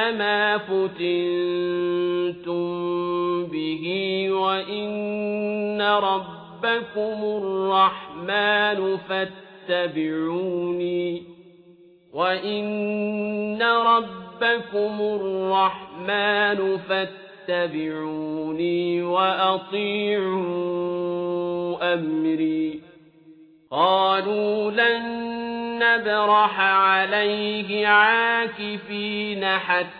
إنما فتنتم به وإن ربكم الرحمن فاتبعوني وإن ربكم الرحمن فاتبعوني وأطيعوا أمري قالوا لن نبرح عليه عاكفين حتى